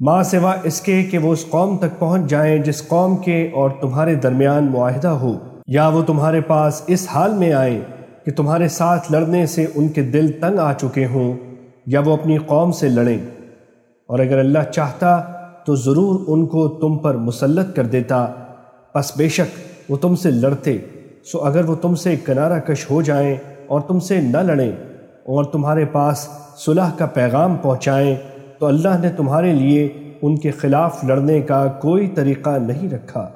ماں سوا اس کے کہ وہ اس قوم تک پہنچ جائیں جس قوم کے اور تمہارے درمیان معاہدہ ہو، یا وہ تمہارے پاس اس حال میں آئیں کہ تمہارے ساتھ لڑنے سے ان کے دل تنگ آ چکے ہوں، یا وہ اپنی قوم سے لڑیں۔ اور اگر اللہ چاہتا تو ضرور ان کو تم پر مسلط کر دیتا۔ پس بے شک وہ تم سے لڑتے، سو اگر وہ تم سے کنارہ کش ہو جائیں اور تم سے نہ لڑیں اور تمہارے پاس صلح کا پیغام پہنچائیں تو اللہ نے تمہارے لیے ان کے خلاف لڑنے کا کوئی طریقہ نہیں رکھا۔